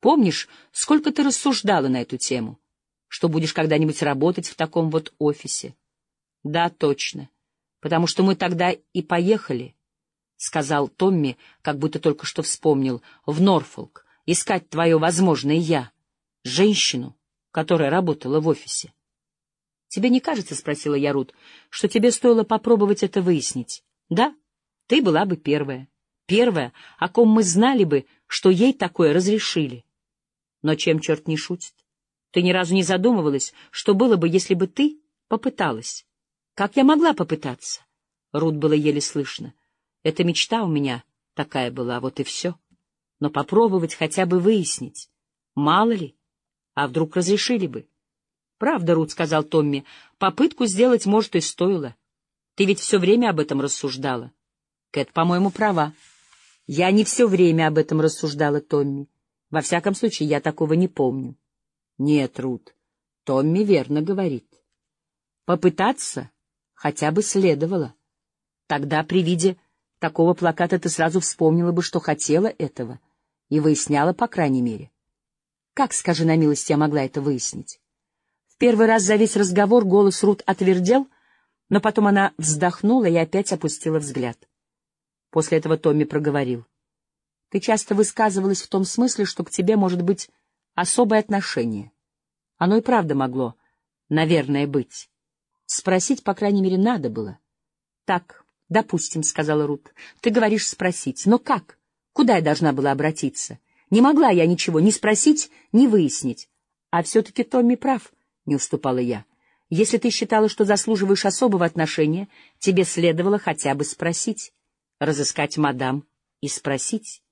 Помнишь, сколько ты рассуждала на эту тему? Что будешь когда-нибудь работать в таком вот офисе? Да, точно. Потому что мы тогда и поехали, — сказал Томми, как будто только что вспомнил, — в Норфолк, искать твое возможное «я», женщину, которая работала в офисе. — Тебе не кажется, — спросила я Рут, — что тебе стоило попробовать это выяснить? Да, ты была бы первая. Первая, о ком мы знали бы, что ей такое разрешили. Но чем черт не шутит? Ты ни разу не задумывалась, что было бы, если бы ты попыталась? Как я могла попытаться? Рут было еле слышно. Эта мечта у меня такая была, вот и все. Но попробовать хотя бы выяснить. Мало ли, а вдруг разрешили бы? Правда, Рут, — сказал Томми, — попытку сделать, может, и стоило. Ты ведь все время об этом рассуждала. Кэт, по-моему, права. Я не все время об этом рассуждала, Томми. Во всяком случае, я такого не помню. Нет, Рут, Томми верно говорит. Попытаться хотя бы следовало. Тогда при виде такого плаката ты сразу вспомнила бы, что хотела этого, и выясняла, по крайней мере. Как, скажи на милость, я могла это выяснить? В первый раз за весь разговор голос Рут отвердел, но потом она вздохнула и опять опустила взгляд. После этого Томми проговорил. Ты часто высказывалась в том смысле, что к тебе может быть особое отношение. Оно и правда могло, наверное, быть. Спросить, по крайней мере, надо было. — Так, допустим, — сказала Рут. — Ты говоришь спросить. Но как? Куда я должна была обратиться? Не могла я ничего ни спросить, ни выяснить. А все-таки Томми прав, — не уступала я. Если ты считала, что заслуживаешь особого отношения, тебе следовало хотя бы спросить, разыскать мадам и спросить.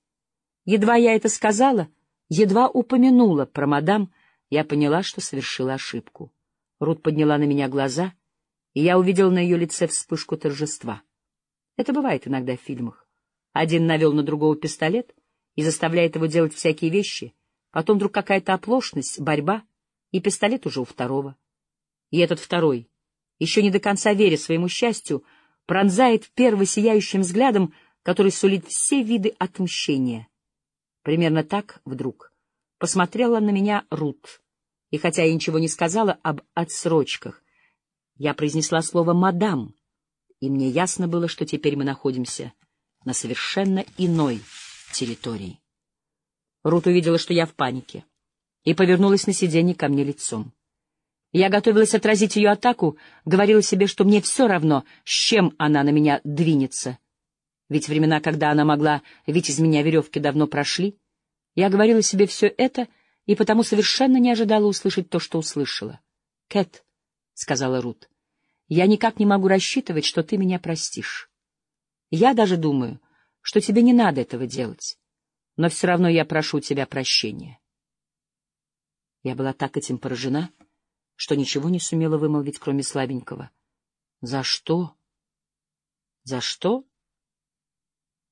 Едва я это сказала, едва упомянула про мадам, я поняла, что совершила ошибку. Рут подняла на меня глаза, и я увидел на ее лице вспышку торжества. Это бывает иногда в фильмах. Один навел на другого пистолет и заставляет его делать всякие вещи, потом вдруг какая-то оплошность, борьба, и пистолет уже у второго. И этот второй, еще не до конца веря своему счастью, пронзает первый сияющим взглядом, который сулит все виды отмщения — Примерно так вдруг посмотрела на меня Рут. И хотя я ничего не сказала об отсрочках, я произнесла слово «мадам», и мне ясно было, что теперь мы находимся на совершенно иной территории. Рут увидела, что я в панике, и повернулась на сиденье ко мне лицом. Я готовилась отразить ее атаку, говорила себе, что мне все равно, с чем она на меня двинется — ведь времена, когда она могла ведь из меня веревки, давно прошли. Я говорила себе все это, и потому совершенно не ожидала услышать то, что услышала. — Кэт, — сказала Рут, — я никак не могу рассчитывать, что ты меня простишь. Я даже думаю, что тебе не надо этого делать, но все равно я прошу тебя прощения. Я была так этим поражена, что ничего не сумела вымолвить, кроме слабенького. — За что? — За что?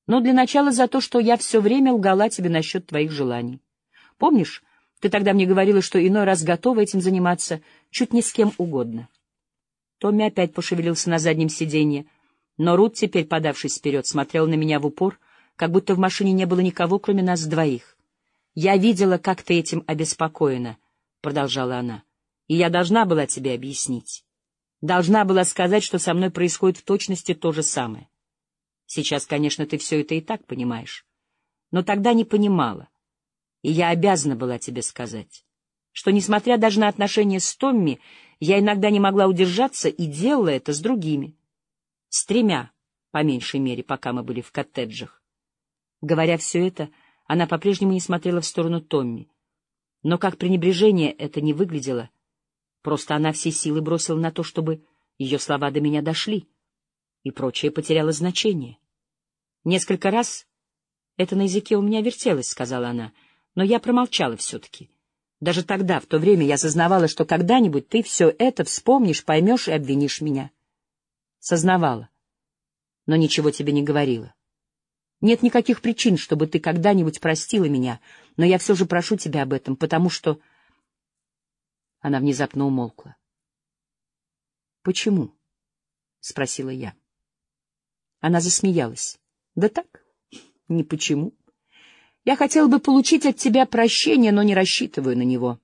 Но для начала за то, что я все время лгала тебе насчет твоих желаний. Помнишь, ты тогда мне говорила, что иной раз готова этим заниматься чуть не с кем угодно. Томми опять пошевелился на заднем сиденье, но Рут, теперь подавшись вперед, смотрел на меня в упор, как будто в машине не было никого, кроме нас двоих. «Я видела, как ты этим обеспокоена», — продолжала она, — «и я должна была тебе объяснить. Должна была сказать, что со мной происходит в точности то же самое. Сейчас, конечно, ты все это и так понимаешь. Но тогда не понимала. И я обязана была тебе сказать, что, несмотря даже на отношения с Томми, я иногда не могла удержаться и делала это с другими. С тремя, по меньшей мере, пока мы были в коттеджах. Говоря все это, она по-прежнему не смотрела в сторону Томми. Но как пренебрежение это не выглядело. Просто она все силы бросила на то, чтобы ее слова до меня дошли и прочее потеряло значение. Несколько раз это на языке у меня вертелось, — сказала она, — но я промолчала все-таки. Даже тогда, в то время, я сознавала, что когда-нибудь ты все это вспомнишь, поймешь и обвинишь меня. Сознавала, но ничего тебе не говорила. Нет никаких причин, чтобы ты когда-нибудь простила меня, но я все же прошу тебя об этом, потому что... Она внезапно умолкла. — Почему? — спросила я. Она засмеялась. Да так, ни почему. Я хотел бы получить от тебя прощение, но не рассчитываю на него.